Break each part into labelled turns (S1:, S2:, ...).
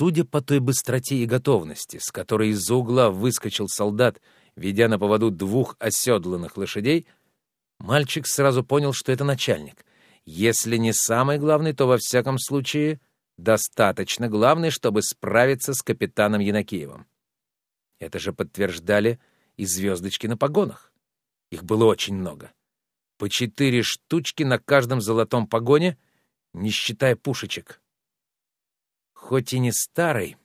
S1: Судя по той быстроте и готовности, с которой из-за угла выскочил солдат, ведя на поводу двух оседланных лошадей, мальчик сразу понял, что это начальник. Если не самый главный, то во всяком случае достаточно главный, чтобы справиться с капитаном Янакиевым. Это же подтверждали и звездочки на погонах. Их было очень много. По четыре штучки на каждом золотом погоне, не считая пушечек. Хоть и не старый,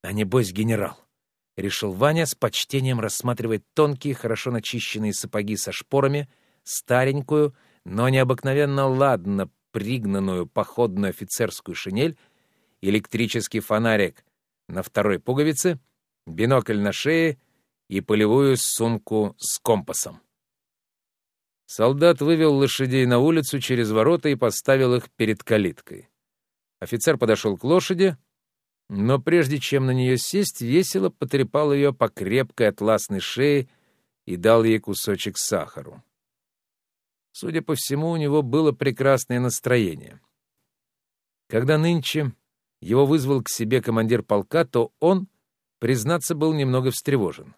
S1: а небось генерал, — решил Ваня с почтением рассматривать тонкие, хорошо начищенные сапоги со шпорами, старенькую, но необыкновенно ладно пригнанную походную офицерскую шинель, электрический фонарик на второй пуговице, бинокль на шее и полевую сумку с компасом. Солдат вывел лошадей на улицу через ворота и поставил их перед калиткой. Офицер подошел к лошади, но прежде чем на нее сесть, весело потрепал ее по крепкой атласной шее и дал ей кусочек сахару. Судя по всему, у него было прекрасное настроение. Когда нынче его вызвал к себе командир полка, то он, признаться, был немного встревожен.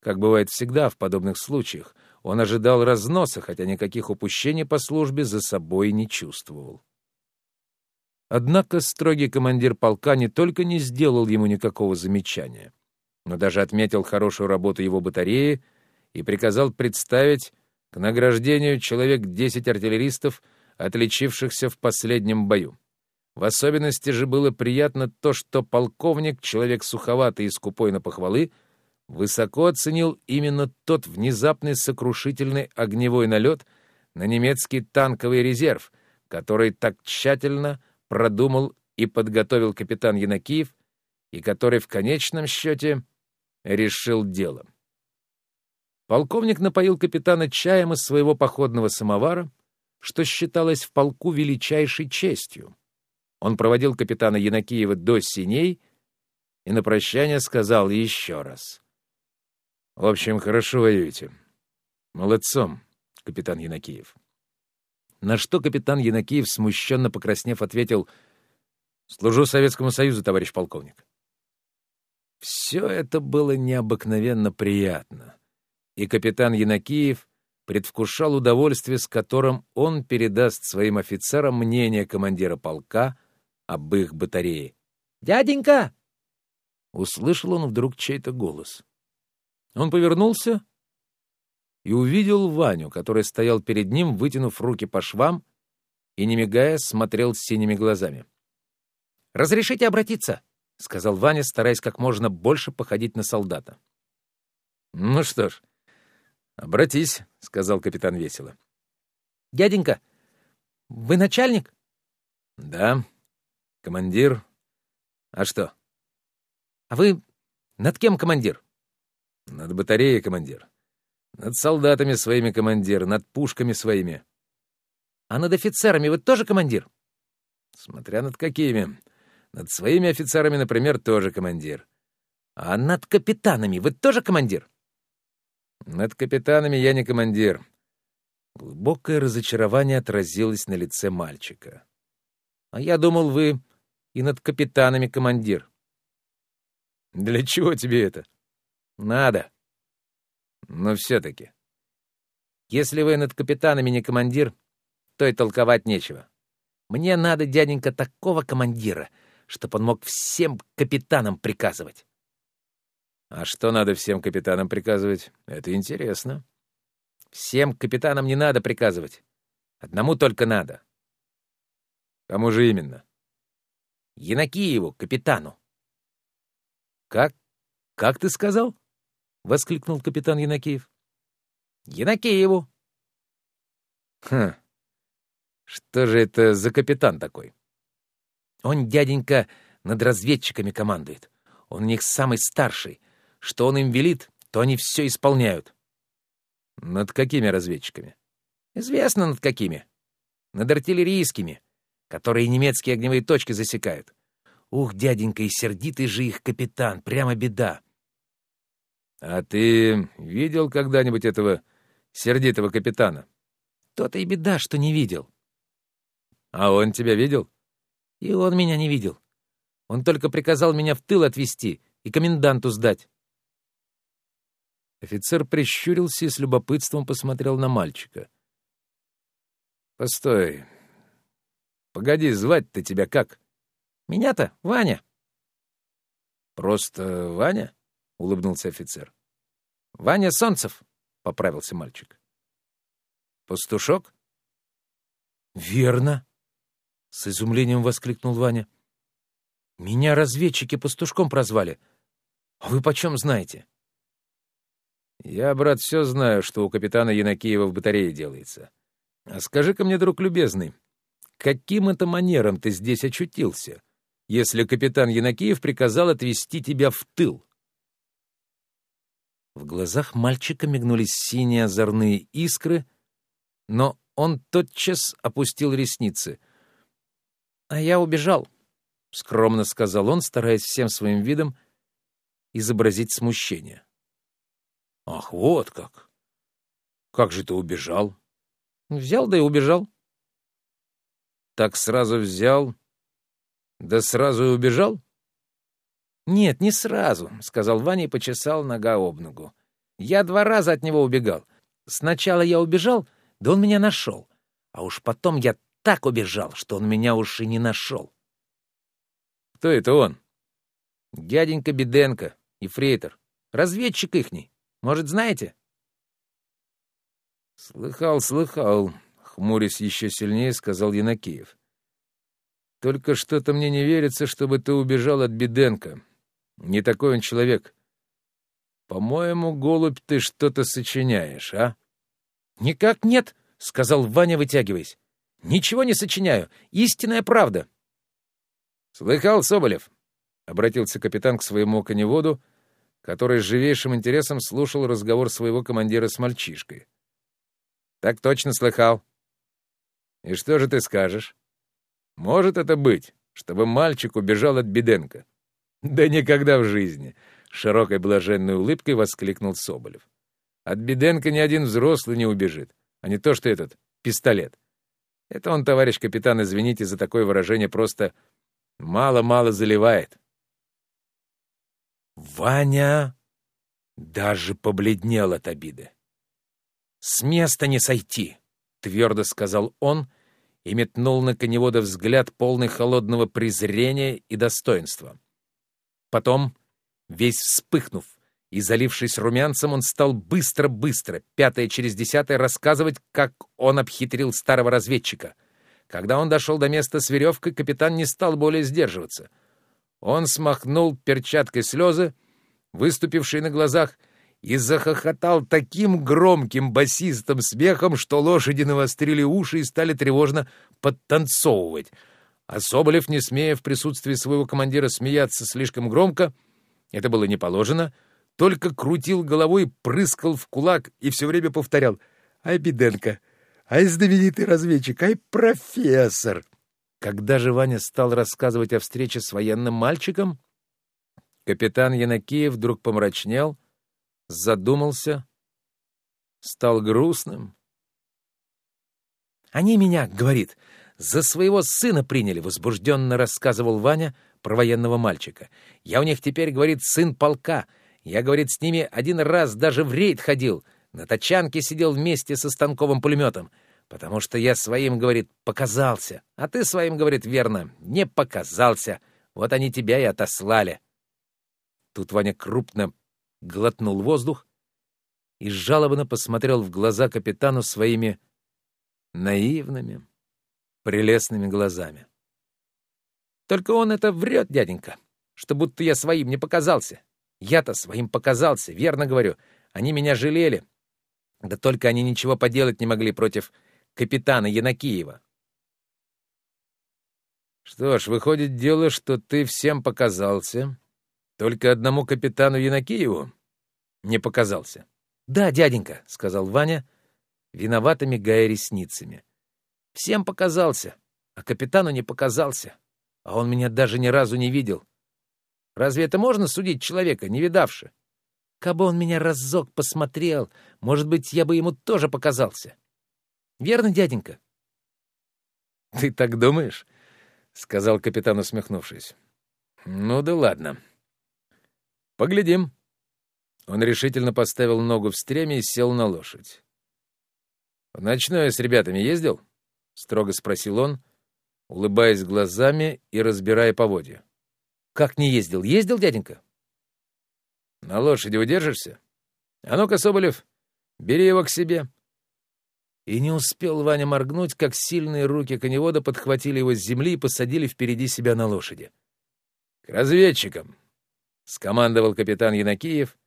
S1: Как бывает всегда в подобных случаях, он ожидал разноса, хотя никаких упущений по службе за собой не чувствовал. Однако строгий командир полка не только не сделал ему никакого замечания, но даже отметил хорошую работу его батареи и приказал представить к награждению человек десять артиллеристов, отличившихся в последнем бою. В особенности же было приятно то, что полковник, человек суховатый и скупой на похвалы, высоко оценил именно тот внезапный сокрушительный огневой налет на немецкий танковый резерв, который так тщательно продумал и подготовил капитан Янакиев, и который в конечном счете решил дело. Полковник напоил капитана чаем из своего походного самовара, что считалось в полку величайшей честью. Он проводил капитана Янакиева до синей и на прощание сказал еще раз. «В общем, хорошо воюете. Молодцом, капитан Янакиев». На что капитан Янакиев, смущенно покраснев, ответил «Служу Советскому Союзу, товарищ полковник». Все это было необыкновенно приятно и капитан Янакиев предвкушал удовольствие, с которым он передаст своим офицерам мнение командира полка об их батарее. «Дяденька!» Услышал он вдруг чей-то голос. Он повернулся и увидел Ваню, который стоял перед ним, вытянув руки по швам и, не мигая, смотрел синими глазами. «Разрешите обратиться?» — сказал Ваня, стараясь как можно больше походить на солдата. «Ну что ж, «Обратись», — сказал капитан весело. «Дяденька, вы начальник?» «Да, командир. А что?» «А вы над кем командир?» «Над батареей командир. Над солдатами своими командир, над пушками своими». «А над офицерами вы тоже командир?» «Смотря над какими. Над своими офицерами, например, тоже командир». «А над капитанами вы тоже командир?» Над капитанами я не командир. Глубокое разочарование отразилось на лице мальчика. А я думал, вы и над капитанами командир. Для чего тебе это? Надо. Но все-таки. Если вы над капитанами не командир, то и толковать нечего. Мне надо, дяденька, такого командира, чтобы он мог всем капитанам приказывать. А что надо всем капитанам приказывать? Это интересно. Всем капитанам не надо приказывать. Одному только надо. Кому же именно? Янакиеву, капитану. Как? Как ты сказал? Воскликнул капитан Янакиев. Янакиеву. Хм. Что же это за капитан такой? Он, дяденька, над разведчиками командует. Он у них самый старший, что он им велит, то они все исполняют. Над какими разведчиками? Известно, над какими. Над артиллерийскими, которые немецкие огневые точки засекают. Ух, дяденька, и сердитый же их капитан, прямо беда. А ты видел когда-нибудь этого сердитого капитана? То-то и беда, что не видел. А он тебя видел? И он меня не видел. Он только приказал меня в тыл отвезти и коменданту сдать. Офицер прищурился и с любопытством посмотрел на мальчика. «Постой. Погоди, звать-то тебя как?» «Меня-то Ваня». «Просто Ваня?» — улыбнулся офицер. «Ваня Солнцев», — поправился мальчик. «Пастушок?» «Верно!» — с изумлением воскликнул Ваня. «Меня разведчики пастушком прозвали. А вы почем знаете?» «Я, брат, все знаю, что у капитана Янакиева в батарее делается. А скажи-ка мне, друг любезный, каким это манером ты здесь очутился, если капитан Янакиев приказал отвезти тебя в тыл?» В глазах мальчика мигнули синие озорные искры, но он тотчас опустил ресницы. «А я убежал», — скромно сказал он, стараясь всем своим видом изобразить смущение. «Ах, вот как! Как же ты убежал?» «Взял, да и убежал». «Так сразу взял, да сразу и убежал?» «Нет, не сразу», — сказал Ваня и почесал нога об ногу. «Я два раза от него убегал. Сначала я убежал, да он меня нашел. А уж потом я так убежал, что он меня уж и не нашел». «Кто это он?» «Дяденька Беденко, ефрейтор. Разведчик ихний. Может, знаете?» «Слыхал, слыхал», — хмурясь еще сильнее, сказал Янакиев. «Только что-то мне не верится, чтобы ты убежал от Беденко. Не такой он человек. По-моему, голубь, ты что-то сочиняешь, а? Никак нет, сказал Ваня, вытягиваясь. Ничего не сочиняю. Истинная правда. Слыхал, Соболев? Обратился капитан к своему коневоду, который с живейшим интересом слушал разговор своего командира с мальчишкой. Так точно слыхал. И что же ты скажешь? Может это быть, чтобы мальчик убежал от Беденко? «Да никогда в жизни!» — широкой блаженной улыбкой воскликнул Соболев. «От Беденко ни один взрослый не убежит, а не то что этот пистолет. Это он, товарищ капитан, извините за такое выражение, просто мало-мало заливает». Ваня даже побледнел от обиды. «С места не сойти!» — твердо сказал он и метнул на коневода взгляд, полный холодного презрения и достоинства. Потом, весь вспыхнув и залившись румянцем, он стал быстро-быстро, пятое через десятое, рассказывать, как он обхитрил старого разведчика. Когда он дошел до места с веревкой, капитан не стал более сдерживаться. Он смахнул перчаткой слезы, выступившие на глазах, и захохотал таким громким басистым смехом, что лошади навострили уши и стали тревожно подтанцовывать — а Соболев, не смея в присутствии своего командира смеяться слишком громко, это было не положено, только крутил головой, прыскал в кулак и все время повторял «Ай, Беденко! Ай, знаменитый разведчик! Ай, профессор!» Когда же Ваня стал рассказывать о встрече с военным мальчиком, капитан Янакиев вдруг помрачнел, задумался, стал грустным. «Они меня, — говорит, — за своего сына приняли, возбужденно рассказывал Ваня про военного мальчика. Я у них теперь, говорит, сын полка. Я, говорит, с ними один раз даже в рейд ходил. На тачанке сидел вместе со станковым пулеметом. Потому что я своим, говорит, показался. А ты своим, говорит, верно, не показался. Вот они тебя и отослали. Тут Ваня крупно глотнул воздух и жалобно посмотрел в глаза капитану своими наивными, прелестными глазами. Только он это врет, дяденька, что будто я своим не показался. Я-то своим показался, верно говорю. Они меня жалели. Да только они ничего поделать не могли против капитана Янакиева. Что ж, выходит дело, что ты всем показался, только одному капитану Янакиеву не показался. Да, дяденька, — сказал Ваня, виновато мигая ресницами. Всем показался, а капитану не показался. А он меня даже ни разу не видел. Разве это можно судить человека, не видавши? Кабы он меня разок посмотрел, может быть, я бы ему тоже показался. Верно, дяденька? — Ты так думаешь? — сказал капитан, усмехнувшись. Ну да ладно. Поглядим. Он решительно поставил ногу в стреме и сел на лошадь. «В ночное с ребятами ездил?» — строго спросил он, улыбаясь глазами и разбирая поводья. «Как не ездил? Ездил, дяденька?» «На лошади удержишься? А ну-ка, Соболев, бери его к себе». И не успел Ваня моргнуть, как сильные руки коневода подхватили его с земли и посадили впереди себя на лошади. «К разведчикам!» — скомандовал капитан Янакиев,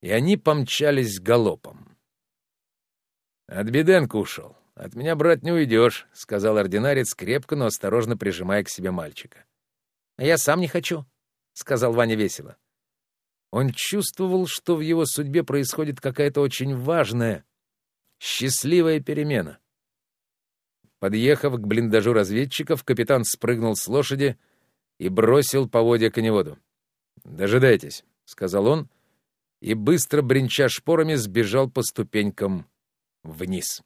S1: и они помчались галопом. «От Беденко ушел. От меня, брат, не уйдешь», — сказал ординарец, крепко, но осторожно прижимая к себе мальчика. «А я сам не хочу», — сказал Ваня весело. Он чувствовал, что в его судьбе происходит какая-то очень важная, счастливая перемена. Подъехав к блиндажу разведчиков, капитан спрыгнул с лошади и бросил поводья коневоду. «Дожидайтесь», — сказал он, и, быстро бренча шпорами, сбежал по ступенькам вниз.